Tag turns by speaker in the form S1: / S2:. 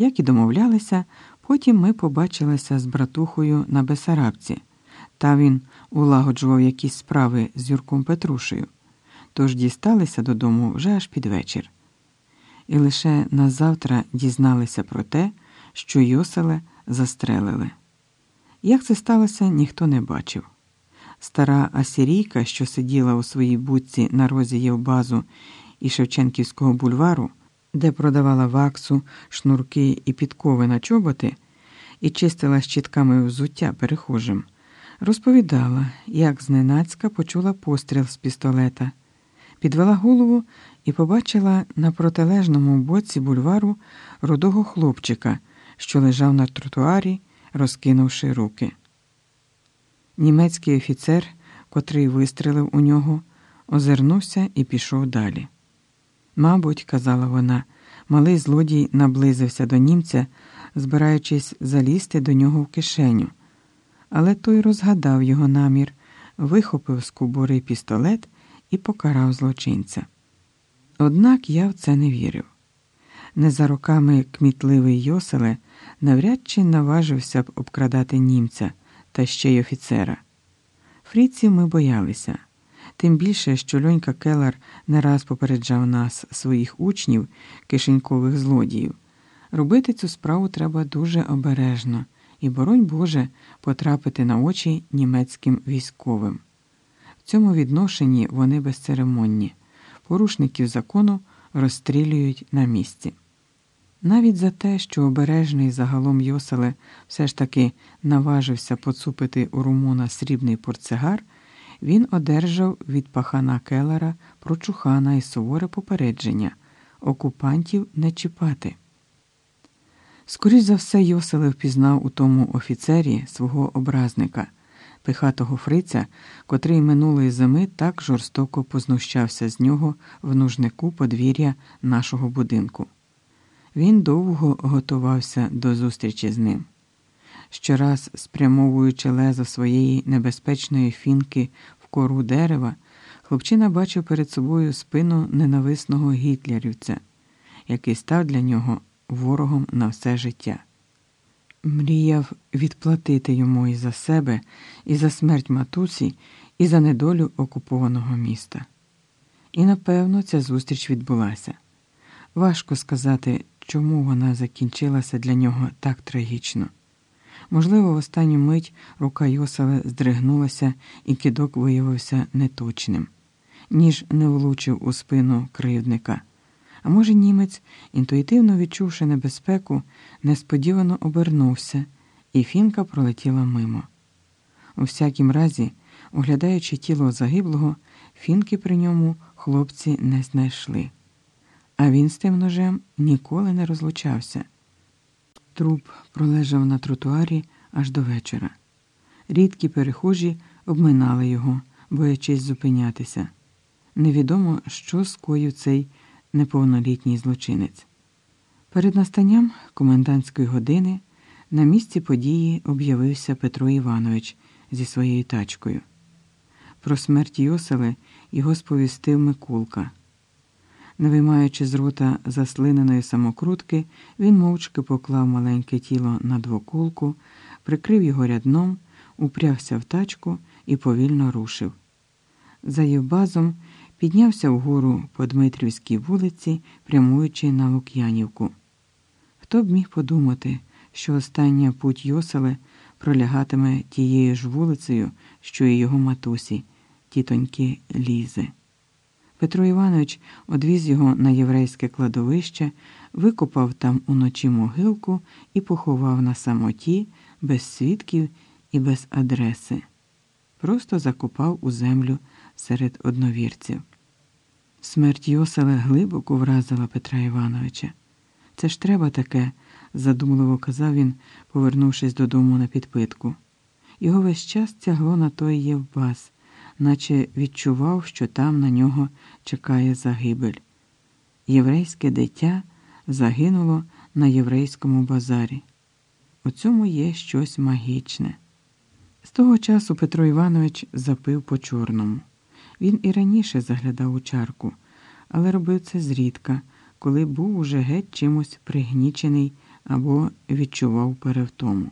S1: Як і домовлялися, потім ми побачилися з братухою на Бесарабці, та він улагоджував якісь справи з Юрком Петрушею, тож дісталися додому вже аж під вечір. І лише назавтра дізналися про те, що Йоселе застрелили. Як це сталося, ніхто не бачив. Стара асірійка, що сиділа у своїй будці на розі Євбазу і Шевченківського бульвару, де продавала ваксу, шнурки і підкови на чоботи, і чистила щітками взуття перехожим, розповідала, як зненацька почула постріл з пістолета, підвела голову і побачила на протилежному боці бульвару рудого хлопчика, що лежав на тротуарі, розкинувши руки. Німецький офіцер, котрий вистрелив у нього, озирнувся і пішов далі. Мабуть, казала вона, малий злодій наблизився до німця, збираючись залізти до нього в кишеню, але той розгадав його намір, вихопив з кубури пістолет і покарав злочинця. Однак я в це не вірив. Не за роками кмітливий Йоселе навряд чи наважився б обкрадати німця та ще й офіцера. Фріців ми боялися, тим більше, що льонька Келлер не раз попереджав нас, своїх учнів, кишенькових злодіїв. Робити цю справу треба дуже обережно і, боронь Боже, потрапити на очі німецьким військовим. В цьому відношенні вони безцеремонні, порушників закону розстрілюють на місці. Навіть за те, що обережний загалом Йоселе все ж таки наважився поцупити у румуна срібний портсигар, він одержав від пахана Келлера прочухана і суворе попередження окупантів не чіпати. Скоріш за все, Йоселе впізнав у тому офіцері свого образника, пихатого Фриця, котрий минулої зими так жорстоко познущався з нього в нужнику подвір'я нашого будинку. Він довго готувався до зустрічі з ним. Щораз спрямовуючи лезо своєї небезпечної фінки в кору дерева, хлопчина бачив перед собою спину ненависного гітлерівця, який став для нього ворогом на все життя. Мріяв відплатити йому і за себе, і за смерть матусі, і за недолю окупованого міста. І напевно ця зустріч відбулася. Важко сказати, чому вона закінчилася для нього так трагічно. Можливо, в останню мить рука Йосела здригнулася, і кидок виявився неточним, ніж не влучив у спину кривдника. А може, німець, інтуїтивно відчувши небезпеку, несподівано обернувся, і фінка пролетіла мимо. У всякім разі, оглядаючи тіло загиблого, фінки при ньому хлопці не знайшли. А він з тим ножем ніколи не розлучався. Труп пролежав на тротуарі аж до вечора. Рідкі перехожі обминали його, боячись зупинятися. Невідомо, що скоїв цей неповнолітній злочинець. Перед настанням комендантської години на місці події об'явився Петро Іванович зі своєю тачкою. Про смерть Йосели його сповістив Микулка. Не виймаючи з рота заслиненої самокрутки, він мовчки поклав маленьке тіло на двокулку, прикрив його рядном, упрягся в тачку і повільно рушив. За Євбазом піднявся вгору по Дмитрівській вулиці, прямуючи на Лук'янівку. Хто б міг подумати, що остання путь Йоселе пролягатиме тією ж вулицею, що і його матусі, тітоньки Лізи. Петро Іванович одвіз його на єврейське кладовище, викопав там уночі могилку і поховав на самоті, без свідків і без адреси. Просто закопав у землю серед одновірців. Смерть Йоселе глибоко вразила Петра Івановича. Це ж треба таке, задумливо казав він, повернувшись додому на підпитку. Його весь час тягло на той Євбас наче відчував, що там на нього чекає загибель. Єврейське дитя загинуло на єврейському базарі. У цьому є щось магічне. З того часу Петро Іванович запив по чорному. Він і раніше заглядав у чарку, але робив це зрідка, коли був уже геть чимось пригнічений або відчував перевтому.